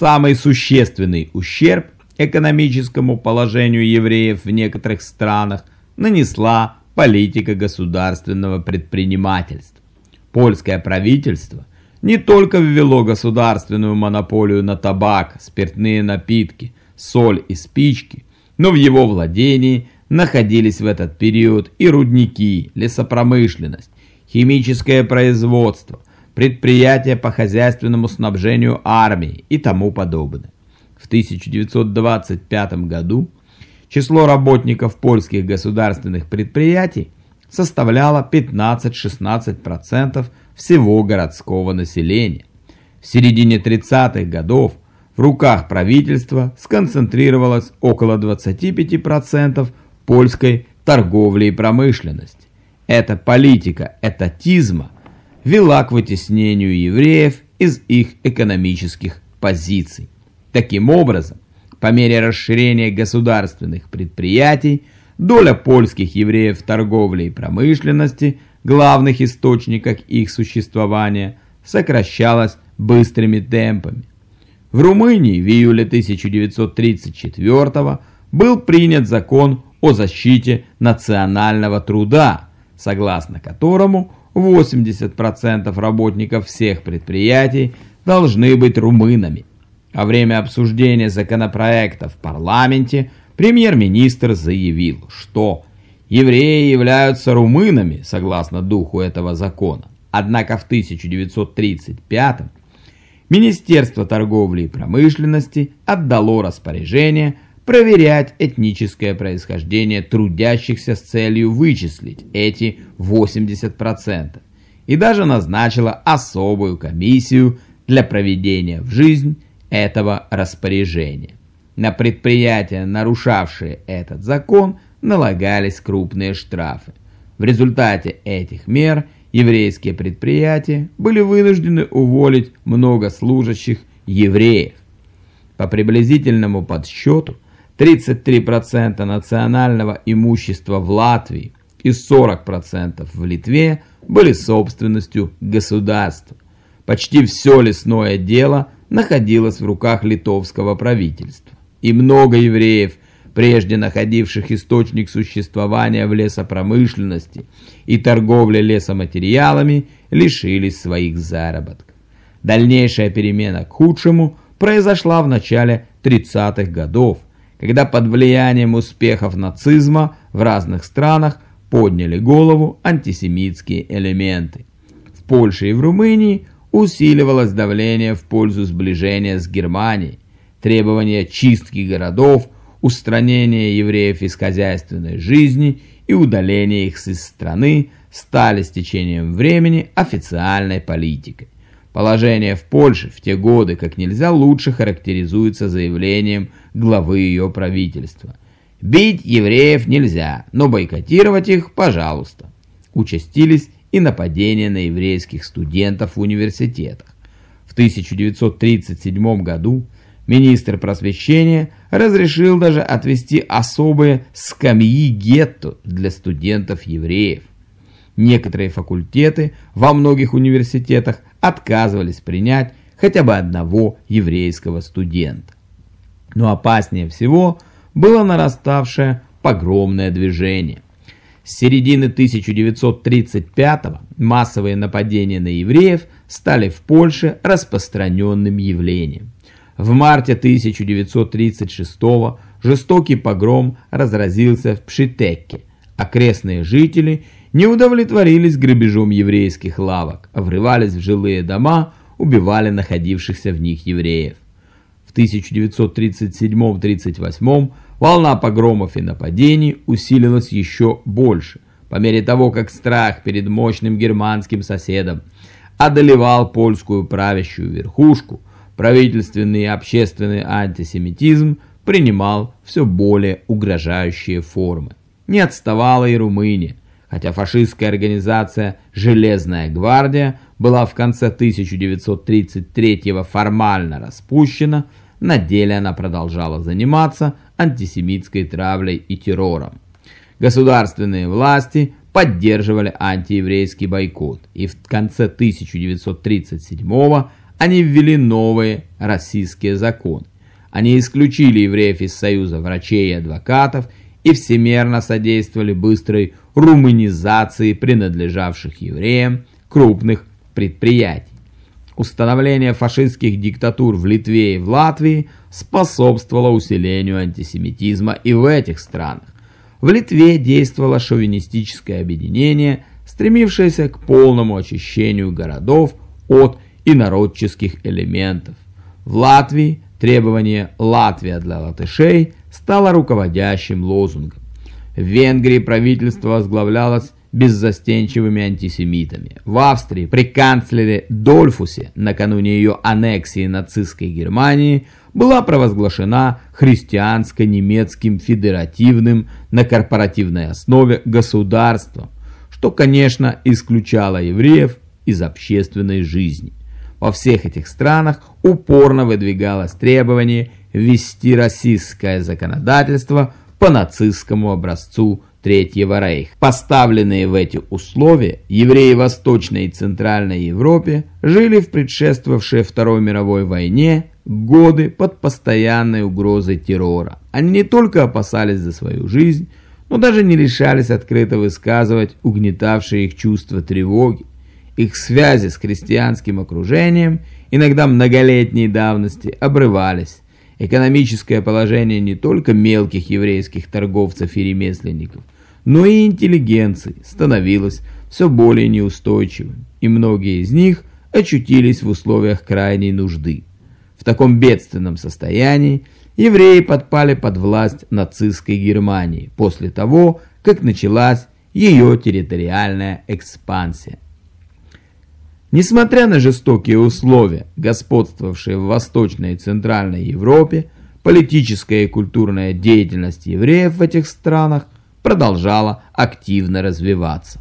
Самый существенный ущерб экономическому положению евреев в некоторых странах нанесла политика государственного предпринимательства. Польское правительство не только ввело государственную монополию на табак, спиртные напитки, соль и спички, но в его владении находились в этот период и рудники, лесопромышленность, химическое производство, предприятия по хозяйственному снабжению армии и тому подобное. В 1925 году число работников польских государственных предприятий составляло 15-16% всего городского населения. В середине 30-х годов в руках правительства сконцентрировалось около 25% польской торговли и промышленности. Эта политика этатизма вела к вытеснению евреев из их экономических позиций. Таким образом, по мере расширения государственных предприятий, доля польских евреев в торговле и промышленности, главных источниках их существования, сокращалась быстрыми темпами. В Румынии в июле 1934 был принят закон о защите национального труда, согласно которому 80% работников всех предприятий должны быть румынами. Во время обсуждения законопроекта в парламенте премьер-министр заявил, что евреи являются румынами, согласно духу этого закона. Однако в 1935 Министерство торговли и промышленности отдало распоряжение проверять этническое происхождение трудящихся с целью вычислить эти 80% и даже назначило особую комиссию для проведения в жизнь этого распоряжения. На предприятия, нарушавшие этот закон, налагались крупные штрафы. В результате этих мер еврейские предприятия были вынуждены уволить много служащих евреев. По приблизительному подсчету, 33% национального имущества в Латвии и 40% в Литве были собственностью государства. Почти все лесное дело – находилась в руках литовского правительства. И много евреев, прежде находивших источник существования в лесопромышленности и торговле лесоматериалами, лишились своих заработков. Дальнейшая перемена к худшему произошла в начале 30-х годов, когда под влиянием успехов нацизма в разных странах подняли голову антисемитские элементы. В Польше и в Румынии усиливалось давление в пользу сближения с Германией, требования чистки городов, устранения евреев из хозяйственной жизни и удаления их из страны стали с течением времени официальной политикой. Положение в Польше в те годы как нельзя лучше характеризуется заявлением главы ее правительства. «Бить евреев нельзя, но бойкотировать их, пожалуйста». Участились и нападения на еврейских студентов в университетах. В 1937 году министр просвещения разрешил даже отвести особые скамьи гетто для студентов-евреев. Некоторые факультеты во многих университетах отказывались принять хотя бы одного еврейского студента. Но опаснее всего было нараставшее погромное движение. С середины 1935-го массовые нападения на евреев стали в Польше распространенным явлением. В марте 1936-го жестокий погром разразился в Пшитекке. Окрестные жители не удовлетворились грабежом еврейских лавок, а врывались в жилые дома, убивали находившихся в них евреев. В 1937-38 волна погромов и нападений усилилась еще больше, по мере того, как страх перед мощным германским соседом одолевал польскую правящую верхушку, правительственный и общественный антисемитизм принимал все более угрожающие формы. Не отставала и Румыния, хотя фашистская организация «Железная гвардия» была в конце 1933 формально распущена, на деле она продолжала заниматься антисемитской травлей и террором. Государственные власти поддерживали антиеврейский бойкот и в конце 1937 года они ввели новые российские законы. Они исключили евреев из Союза врачей и адвокатов и всемерно содействовали быстрой румынизации принадлежавших евреям крупных предприятий. Установление фашистских диктатур в Литве и в Латвии способствовало усилению антисемитизма и в этих странах. В Литве действовало шовинистическое объединение, стремившееся к полному очищению городов от инородческих элементов. В Латвии требование «Латвия для латышей» стало руководящим лозунгом. В Венгрии правительство возглавлялось беззастенчивыми антисемитами. В Австрии при канцлере Дольфусе накануне ее аннексии нацистской Германии была провозглашена христианско-немецким федеративным на корпоративной основе государством, что, конечно, исключало евреев из общественной жизни. Во всех этих странах упорно выдвигалось требование ввести российское законодательство по нацистскому образцу Третьего Рейха. Поставленные в эти условия, евреи Восточной и Центральной Европе жили в предшествовавшей Второй мировой войне годы под постоянной угрозой террора. Они не только опасались за свою жизнь, но даже не решались открыто высказывать угнетавшие их чувства тревоги. Их связи с христианским окружением, иногда многолетней давности, обрывались. Экономическое положение не только мелких еврейских торговцев и ремесленников, но и интеллигенции становилось все более неустойчивым, и многие из них очутились в условиях крайней нужды. В таком бедственном состоянии евреи подпали под власть нацистской Германии после того, как началась ее территориальная экспансия. Несмотря на жестокие условия, господствовавшие в Восточной и Центральной Европе, политическая и культурная деятельность евреев в этих странах продолжала активно развиваться.